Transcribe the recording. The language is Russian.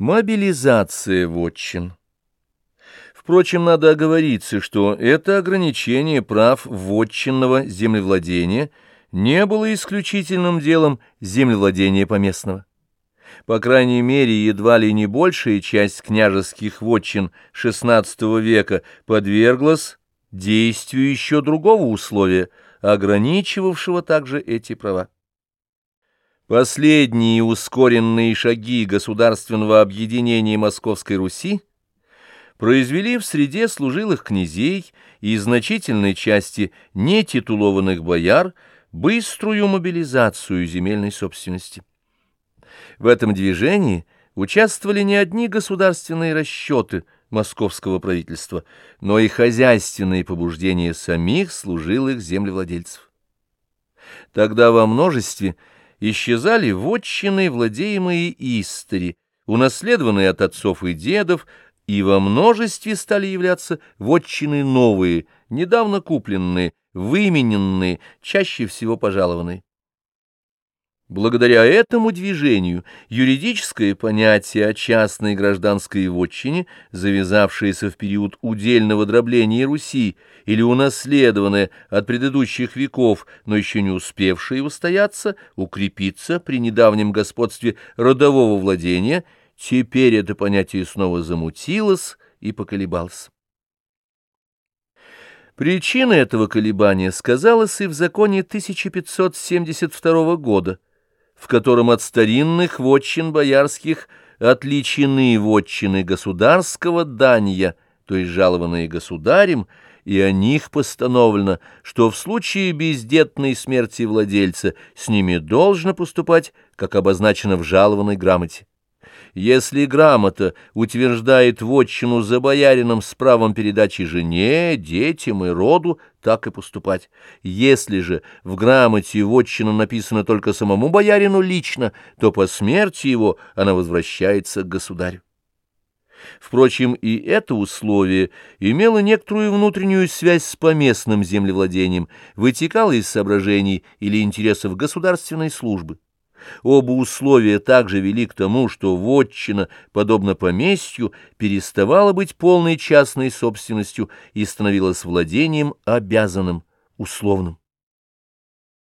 Мобилизация вотчин. Впрочем, надо оговориться, что это ограничение прав вотчинного землевладения не было исключительным делом землевладения поместного. По крайней мере, едва ли не большая часть княжеских вотчин XVI века подверглась действию еще другого условия, ограничивавшего также эти права. Последние ускоренные шаги государственного объединения Московской Руси произвели в среде служилых князей и значительной части нетитулованных бояр быструю мобилизацию земельной собственности. В этом движении участвовали не одни государственные расчеты московского правительства, но и хозяйственные побуждения самих служилых землевладельцев. Тогда во множестве – исчезали вотчины, владеемые истори, унаследованные от отцов и дедов, и во множестве стали являться вотчины новые, недавно купленные, вымененные, чаще всего пожалованные. Благодаря этому движению юридическое понятие о частной гражданской вотчине, завязавшееся в период удельного дробления Руси или унаследованное от предыдущих веков, но еще не успевшее устояться, укрепиться при недавнем господстве родового владения, теперь это понятие снова замутилось и поколебалось. Причина этого колебания сказалась и в законе 1572 года, в котором от старинных вотчин боярских отличены вотчины государского дания, то есть жалованные государем, и о них постановлено, что в случае бездетной смерти владельца с ними должно поступать, как обозначено в жалованной грамоте. Если грамота утверждает вотчину за боярином с правом передачи жене, детям и роду, так и поступать. Если же в грамоте вотчина написано только самому боярину лично, то по смерти его она возвращается к государю. Впрочем, и это условие имело некоторую внутреннюю связь с поместным землевладением, вытекало из соображений или интересов государственной службы. Оба условия также вели к тому, что вотчина, подобно поместью, переставала быть полной частной собственностью и становилась владением обязанным, условным.